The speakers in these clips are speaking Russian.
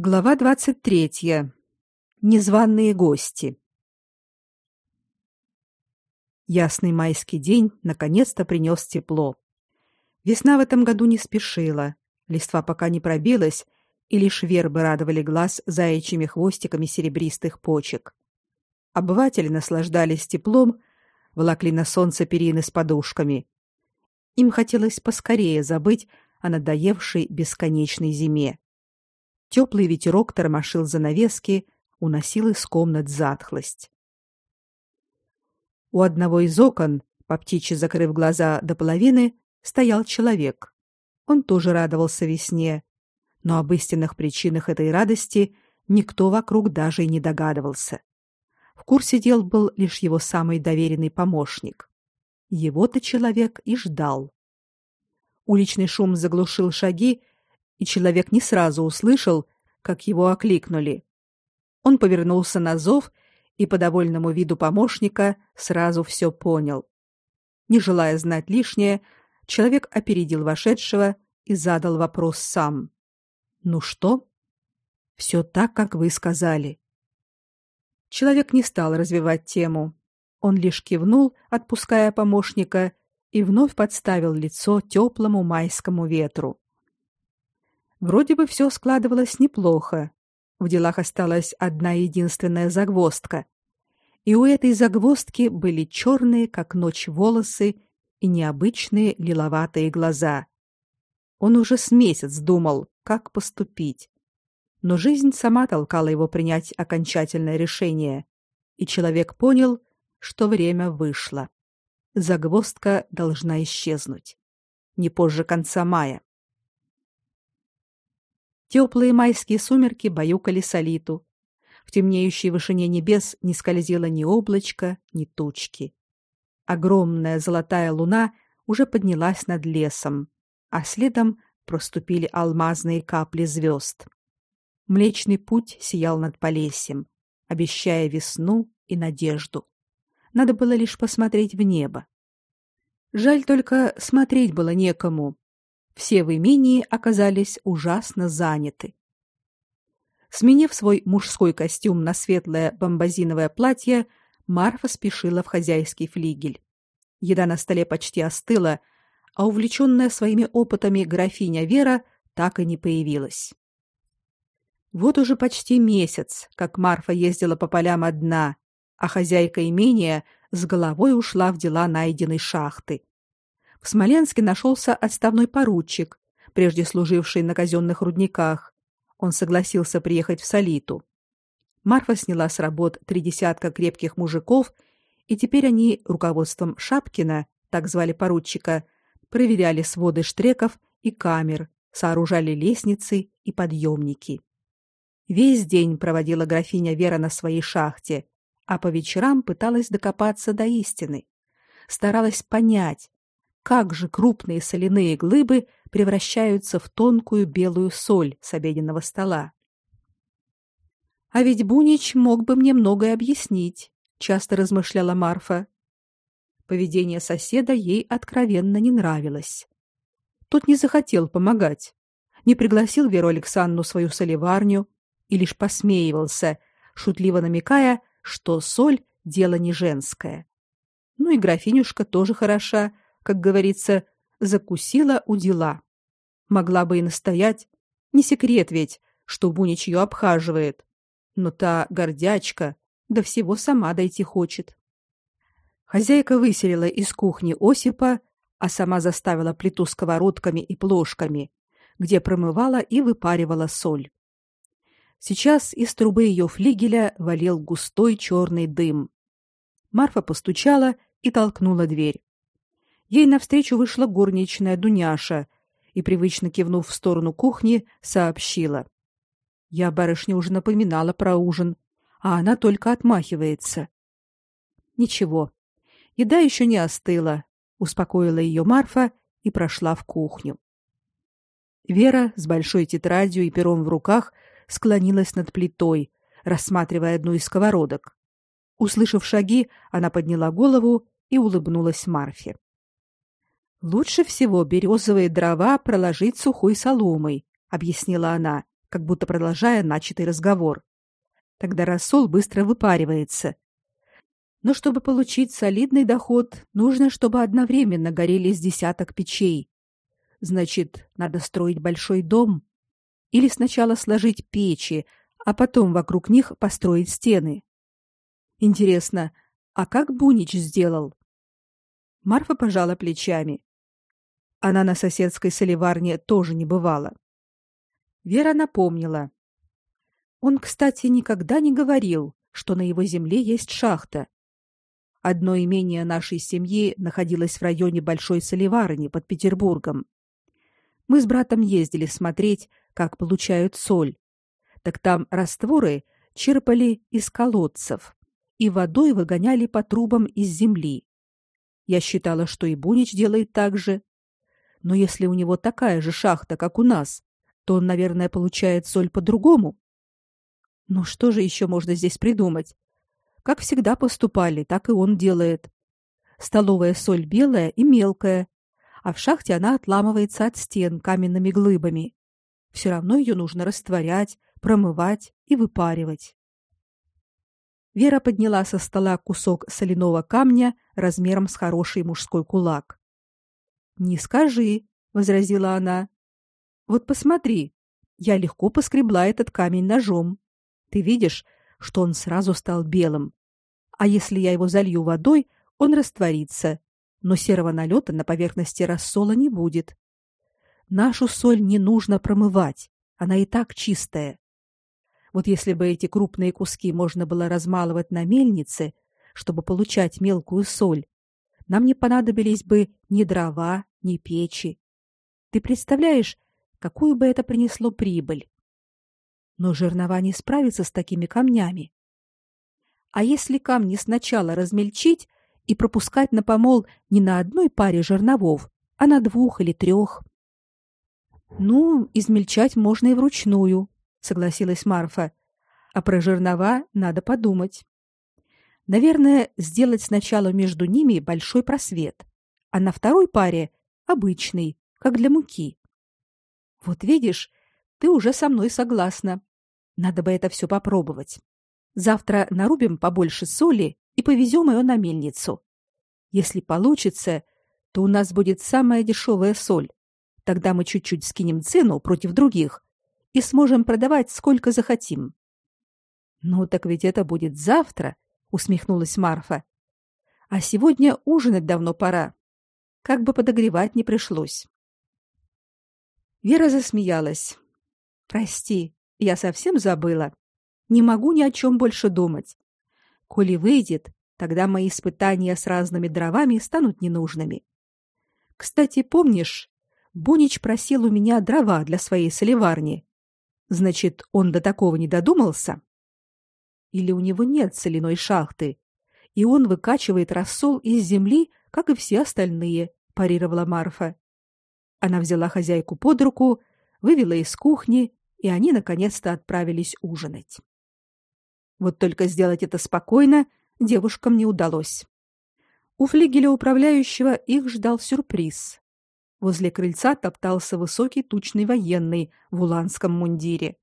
Глава 23. Незваные гости. Ясный майский день наконец-то принес тепло. Весна в этом году не спешила, листва пока не пробилась, и лишь вербы радовали глаз заячьими хвостиками серебристых почек. Обыватели наслаждались теплом, волокли на солнце перины с подушками. Им хотелось поскорее забыть о надоевшей бесконечной зиме. Теплый ветерок тормошил занавески, уносил из комнат затхлость. У одного из окон, по птичьи закрыв глаза до половины, стоял человек. Он тоже радовался весне, но об истинных причинах этой радости никто вокруг даже и не догадывался. В курсе дел был лишь его самый доверенный помощник. Его-то человек и ждал. Уличный шум заглушил шаги, и человек не сразу услышал, как его окликнули. Он повернулся на зов и по довольному виду помощника сразу все понял. Не желая знать лишнее, человек опередил вошедшего и задал вопрос сам. Ну что? Все так, как вы сказали. Человек не стал развивать тему. Он лишь кивнул, отпуская помощника, и вновь подставил лицо теплому майскому ветру. Вроде бы все складывалось неплохо. В делах осталась одна единственная загвоздка. И у этой загвоздки были черные, как ночь, волосы и необычные лиловатые глаза. Он уже с месяц думал, как поступить. Но жизнь сама толкала его принять окончательное решение, и человек понял, что время вышло. Загвоздка должна исчезнуть. Не позже конца мая. Теплые майские сумерки баюкали Солиту. В темнеющей вышине небес не скользило ни облачко, ни тучки. Огромная золотая луна уже поднялась над лесом, а следом проступили алмазные капли звезд. Млечный путь сиял над Полесьем, обещая весну и надежду. Надо было лишь посмотреть в небо. Жаль только смотреть было некому. Все в имении оказались ужасно заняты. Сменив свой мужской костюм на светлое бомбазиновое платье, Марфа спешила в хозяйский флигель. Еда на столе почти остыла, а увлеченная своими опытами графиня Вера так и не появилась. Вот уже почти месяц, как Марфа ездила по полям одна, а хозяйка имения с головой ушла в дела найденной шахты. В Смоленске нашелся отставной поручик, прежде служивший на казенных рудниках. Он согласился приехать в Солиту. Марфа сняла с работ три десятка крепких мужиков, и теперь они руководством Шапкина, так звали поручика, проверяли своды штреков и камер, сооружали лестницы и подъемники. Весь день проводила графиня Вера на своей шахте, а по вечерам пыталась докопаться до истины. Старалась понять, как же крупные соляные глыбы превращаются в тонкую белую соль с обеденного стола. А ведь Бунич мог бы мне многое объяснить, часто размышляла Марфа. Поведение соседа ей откровенно не нравилось. Тот не захотел помогать, не пригласил Веру Александру свою солеварню и лишь посмеивался, шутливо намекая, что соль дело не женское. Ну и графинюшка тоже хороша, как говорится, закусила у дела. Могла бы и настоять, не секрет ведь, что Бунич ее обхаживает. Но та гордячка до всего сама дойти хочет. Хозяйка выселила из кухни Осипа, а сама заставила плиту сковородками и плошками, где промывала и выпаривала соль. Сейчас из трубы ее флигеля валил густой черный дым. Марфа постучала и толкнула дверь. Ей навстречу вышла горничная Дуняша и, привычно кивнув в сторону кухни, сообщила. «Я барышне уже напоминала про ужин, а она только отмахивается». «Ничего, еда еще не остыла», — успокоила ее Марфа и прошла в кухню. Вера с большой тетрадью и пером в руках склонилась над плитой, рассматривая одну из сковородок. Услышав шаги, она подняла голову и улыбнулась Марфе. Лучше всего березовые дрова проложить сухой соломой, объяснила она, как будто продолжая начатый разговор. Тогда рассол быстро выпаривается. Но чтобы получить солидный доход, нужно, чтобы одновременно горели с десяток печей. Значит, надо строить большой дом или сначала сложить печи, а потом вокруг них построить стены. Интересно, а как Бунич сделал? Марфа пожала плечами. Она на соседской солеварне тоже не бывала. Вера напомнила. Он, кстати, никогда не говорил, что на его земле есть шахта. Одно имение нашей семьи находилось в районе Большой Солеварни под Петербургом. Мы с братом ездили смотреть, как получают соль. Так там растворы черпали из колодцев и водой выгоняли по трубам из земли. Я считала, что и Бунич делает так же. Но если у него такая же шахта, как у нас, то он, наверное, получает соль по-другому. Ну что же еще можно здесь придумать? Как всегда поступали, так и он делает. Столовая соль белая и мелкая, а в шахте она отламывается от стен каменными глыбами. Все равно ее нужно растворять, промывать и выпаривать. Вера подняла со стола кусок соляного камня размером с хороший мужской кулак. "Не скажи", возразила она. "Вот посмотри, я легко поскребла этот камень ножом. Ты видишь, что он сразу стал белым. А если я его залью водой, он растворится, но серого налета на поверхности рассола не будет. Нашу соль не нужно промывать, она и так чистая. Вот если бы эти крупные куски можно было размалывать на мельнице, чтобы получать мелкую соль, нам не понадобились бы ни дрова, ни печи. Ты представляешь, какую бы это принесло прибыль? Но жернова не справится с такими камнями. А если камни сначала размельчить и пропускать на помол не на одной паре жерновов, а на двух или трех? Ну, измельчать можно и вручную, согласилась Марфа. А про жернова надо подумать. Наверное, сделать сначала между ними большой просвет, а на второй паре обычный, как для муки. Вот видишь, ты уже со мной согласна. Надо бы это все попробовать. Завтра нарубим побольше соли и повезем ее на мельницу. Если получится, то у нас будет самая дешевая соль. Тогда мы чуть-чуть скинем цену против других и сможем продавать сколько захотим. Ну так ведь это будет завтра, усмехнулась Марфа. А сегодня ужинать давно пора. Как бы подогревать не пришлось. Вера засмеялась. Прости, я совсем забыла. Не могу ни о чем больше думать. Коли выйдет, тогда мои испытания с разными дровами станут ненужными. Кстати, помнишь, Бонич просил у меня дрова для своей солеварни. Значит, он до такого не додумался? Или у него нет соляной шахты, и он выкачивает рассол из земли, как и все остальные, парировала Марфа. Она взяла хозяйку под руку, вывела из кухни, и они наконец-то отправились ужинать. Вот только сделать это спокойно девушкам не удалось. У флигеля управляющего их ждал сюрприз. Возле крыльца топтался высокий тучный военный в уланском мундире.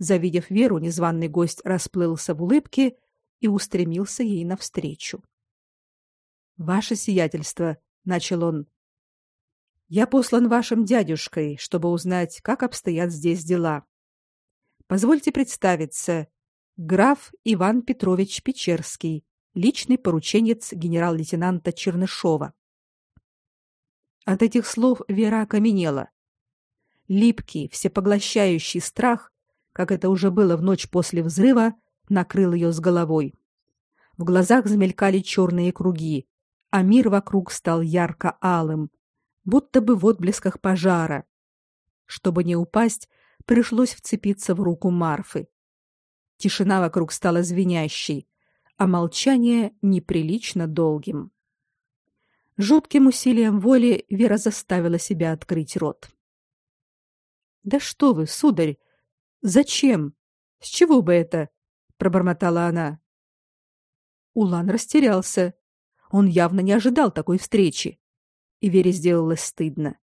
Завидев Веру, незваный гость расплылся в улыбке и устремился ей навстречу. Ваше сиятельство, начал он. Я послан вашим дядюшкой, чтобы узнать, как обстоят здесь дела. Позвольте представиться, граф Иван Петрович Печерский, личный порученец генерал-лейтенанта Чернышова. От этих слов Вера окаменела. Липкий, всепоглощающий страх, как это уже было в ночь после взрыва, накрыл ее с головой. В глазах замелькали черные круги, а мир вокруг стал ярко-алым, будто бы в отблесках пожара. Чтобы не упасть, пришлось вцепиться в руку Марфы. Тишина вокруг стала звенящей, а молчание неприлично долгим. Жутким усилием воли Вера заставила себя открыть рот. Да что вы, сударь? Зачем? С чего бы это? пробормотала она. Улан растерялся. Он явно не ожидал такой встречи, и Вере сделалось стыдно.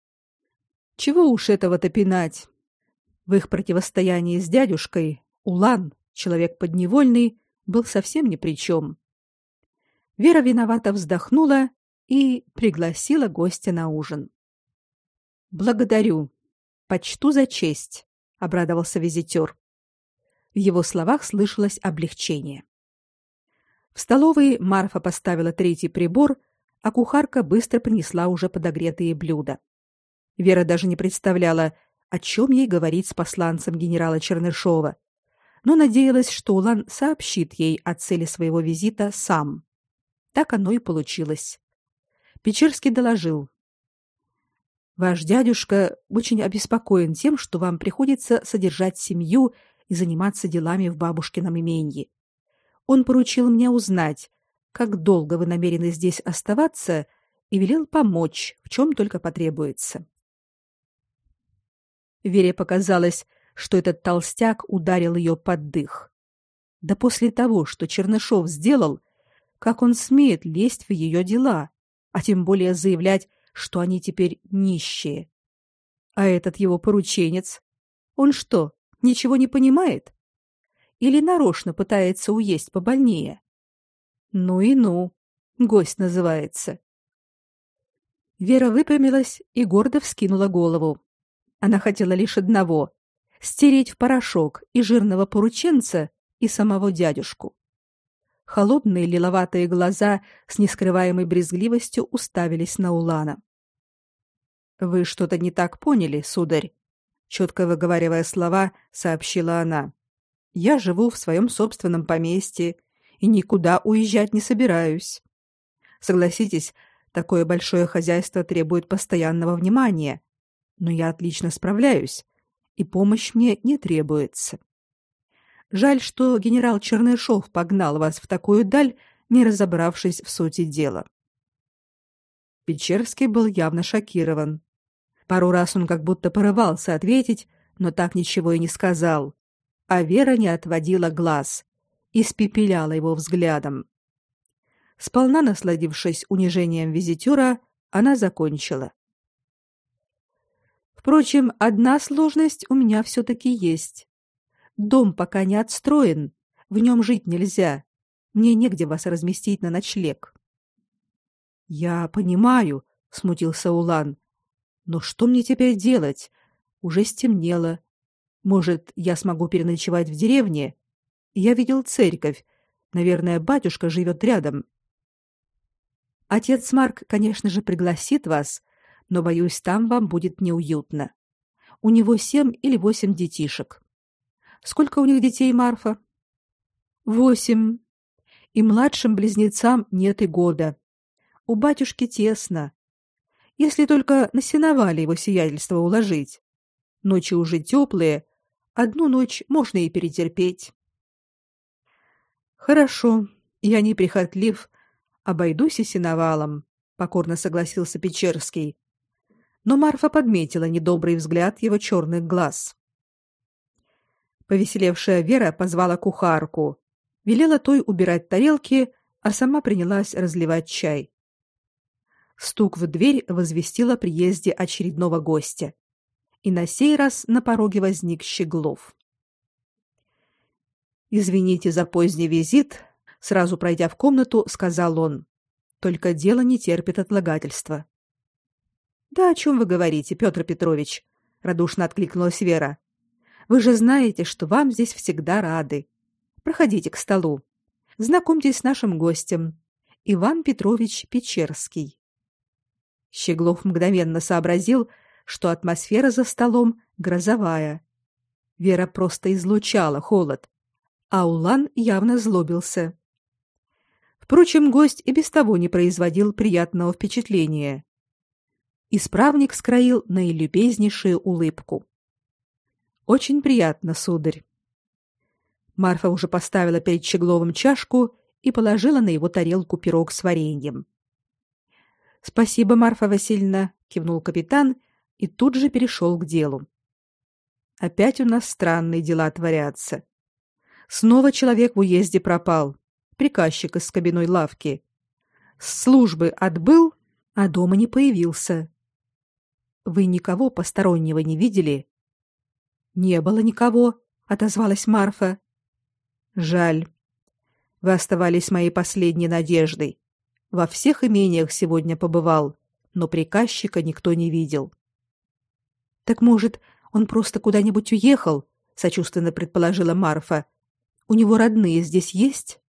Чего уж этого-то пинать? В их противостоянии с дядюшкой Улан, человек подневольный, был совсем ни при чем. Вера виновато вздохнула и пригласила гостя на ужин. Благодарю. Почту за честь, обрадовался визитер. В его словах слышалось облегчение. В столовой Марфа поставила третий прибор, а кухарка быстро принесла уже подогретые блюда. Вера даже не представляла, о чем ей говорить с посланцем генерала Чернышова, но надеялась, что Улан сообщит ей о цели своего визита сам. Так оно и получилось. Печерский доложил. Ваш дядюшка очень обеспокоен тем, что вам приходится содержать семью и заниматься делами в бабушкином имении. Он поручил мне узнать, как долго вы намерены здесь оставаться, и велел помочь, в чем только потребуется. Вере показалось, что этот толстяк ударил ее под дых. Да после того, что Чернышов сделал, как он смеет лезть в ее дела, а тем более заявлять, что они теперь нищие. А этот его порученец, он что, ничего не понимает? Или нарочно пытается уесть побольнее? Ну и ну, гость называется. Вера выпрямилась и гордо вскинула голову. Она хотела лишь одного — стереть в порошок и жирного порученца, и самого дядюшку. Холодные лиловатые глаза с нескрываемой брезгливостью уставились на Улана. Вы что-то не так поняли, сударь, четко выговаривая слова, сообщила она. Я живу в своем собственном поместье и никуда уезжать не собираюсь. Согласитесь, такое большое хозяйство требует постоянного внимания, но я отлично справляюсь, и помощь мне не требуется. Жаль, что генерал Чернышов погнал вас в такую даль, не разобравшись в сути дела. Печерский был явно шокирован. Пару раз он как будто порывался ответить, но так ничего и не сказал. А Вера не отводила глаз, испепеляла его взглядом. Сполна насладившись унижением визитера, она закончила. Впрочем, одна сложность у меня все-таки есть. Дом пока не отстроен, в нем жить нельзя. Мне негде вас разместить на ночлег. Я понимаю, смутился Улан. Но что мне теперь делать? Уже стемнело. Может, я смогу переночевать в деревне? Я видел церковь. Наверное, батюшка живет рядом. Отец Марк, конечно же, пригласит вас, но боюсь, там вам будет неуютно. У него семь или восемь детишек. Сколько у них детей, Марфа? Восемь. И младшим близнецам нет и года. У батюшки тесно если только на сеновале его сиятельство уложить. Ночи уже теплые, одну ночь можно и перетерпеть. Хорошо, я не прихотлив, обойдусь и сеновалом, покорно согласился Печерский. Но Марфа подметила недобрый взгляд его черных глаз. Повеселевшая Вера позвала кухарку, велела той убирать тарелки, а сама принялась разливать чай. Стук в дверь возвестил о приезде очередного гостя. И на сей раз на пороге возник Щеглов. Извините за поздний визит, сразу пройдя в комнату, сказал он. Только дело не терпит отлагательства. Да о чем вы говорите, Петр Петрович? радушно откликнулась Вера. Вы же знаете, что вам здесь всегда рады. Проходите к столу. Знакомьтесь с нашим гостем, Иван Петрович Печерский. Щеглов мгновенно сообразил, что атмосфера за столом грозовая. Вера просто излучала холод, а Улан явно злобился. Впрочем, гость и без того не производил приятного впечатления. Исправник скроил наилюбезнейшую улыбку. Очень приятно, сударь. Марфа уже поставила перед Щегловым чашку и положила на его тарелку пирог с вареньем. Спасибо, Марфа Васильевна, кивнул капитан и тут же перешел к делу. Опять у нас странные дела творятся. Снова человек в уезде пропал. Приказчик из кабиной лавки. С службы отбыл, а дома не появился. Вы никого постороннего не видели? Не было никого, отозвалась Марфа. Жаль. Вы оставались моей последней надеждой. Во всех имениях сегодня побывал, но приказчика никто не видел. Так может, он просто куда-нибудь уехал? сочувственно предположила Марфа. У него родные здесь есть?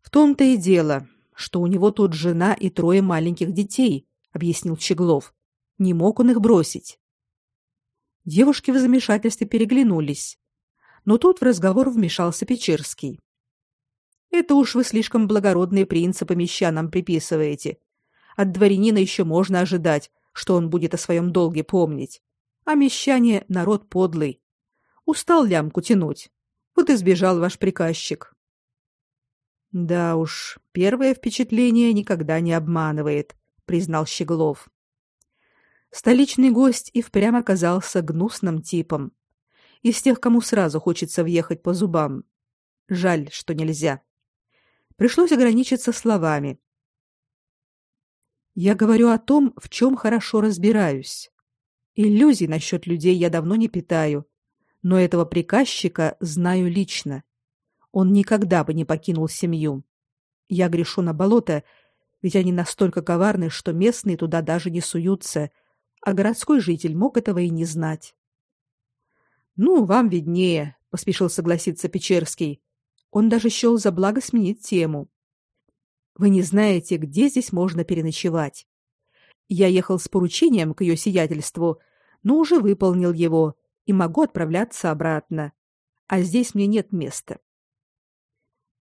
В том-то и дело, что у него тут жена и трое маленьких детей, объяснил Щеглов. Не мог он их бросить. Девушки в замешательстве переглянулись. Но тут в разговор вмешался Печерский. Это уж вы слишком благородные принципы мещанам приписываете. От дворянина еще можно ожидать, что он будет о своем долге помнить. А мещане народ подлый. Устал лямку тянуть. Вот и сбежал ваш приказчик. Да уж, первое впечатление никогда не обманывает, признал Щеглов. Столичный гость и впрямь оказался гнусным типом. Из тех, кому сразу хочется въехать по зубам. Жаль, что нельзя. Пришлось ограничиться словами. Я говорю о том, в чем хорошо разбираюсь. Иллюзий насчет людей я давно не питаю, но этого приказчика знаю лично. Он никогда бы не покинул семью. Я грешу на болото, ведь они настолько коварны, что местные туда даже не суются, а городской житель мог этого и не знать. Ну, вам виднее, поспешил согласиться Печерский. Он даже счел за благо сменить тему. Вы не знаете, где здесь можно переночевать. Я ехал с поручением к ее сиятельству, но уже выполнил его и могу отправляться обратно. А здесь мне нет места.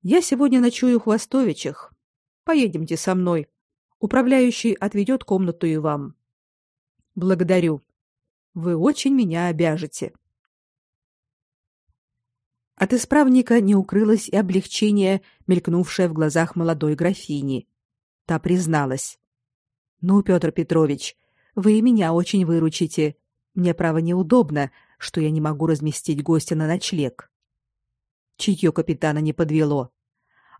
Я сегодня ночую в Хвостовичах. Поедемте со мной. Управляющий отведет комнату и вам. Благодарю. Вы очень меня обяжете. От исправника не укрылось и облегчение, мелькнувшее в глазах молодой графини. Та призналась: "Ну, Петр Петрович, вы меня очень выручите. Мне право неудобно, что я не могу разместить гостя на ночлег". Чутье капитана не подвело.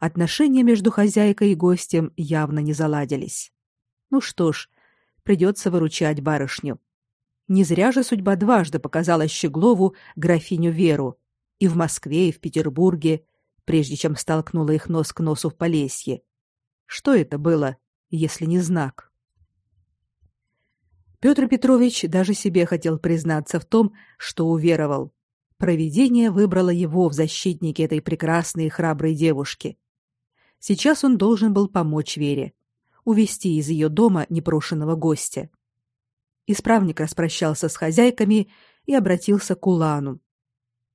Отношения между хозяйкой и гостем явно не заладились. Ну что ж, придется выручать барышню. Не зря же судьба дважды показала Щеглову графиню Веру и в Москве, и в Петербурге, прежде чем столкнула их нос к носу в Полесье. Что это было, если не знак? Петр Петрович даже себе хотел признаться в том, что уверовал. Провидение выбрало его в защитнике этой прекрасной и храброй девушки. Сейчас он должен был помочь Вере увести из ее дома непрошенного гостя. Исправник распрощался с хозяйками и обратился к Улану.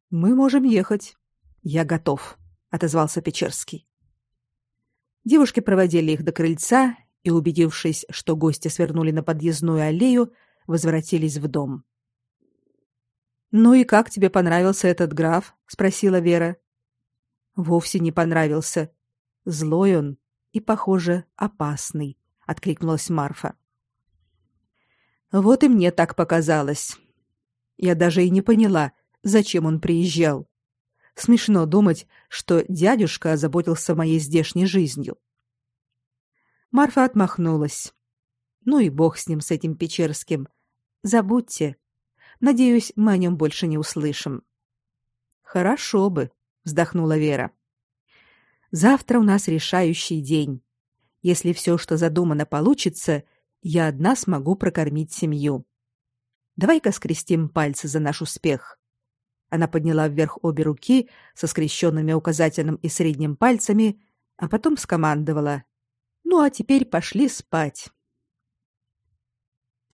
Мы можем ехать. Я готов, отозвался Печерский. Девушки проводили их до крыльца и, убедившись, что гости свернули на подъездную аллею, возвратились в дом. Ну и как тебе понравился этот граф? спросила Вера. Вовсе не понравился. Злой он и, похоже, опасный, откликнулась Марфа. Вот и мне так показалось. Я даже и не поняла, зачем он приезжал. Смешно думать, что дядюшка озаботился моей здешней жизнью. Марфа отмахнулась. Ну и бог с ним, с этим Печерским. Забудьте. Надеюсь, мы о нем больше не услышим. Хорошо бы, вздохнула Вера. Завтра у нас решающий день. Если все, что задумано, получится, я одна смогу прокормить семью. Давай-ка скрестим пальцы за наш успех. Она подняла вверх обе руки со скрещенными указательным и средним пальцами, а потом скомандовала: "Ну а теперь пошли спать.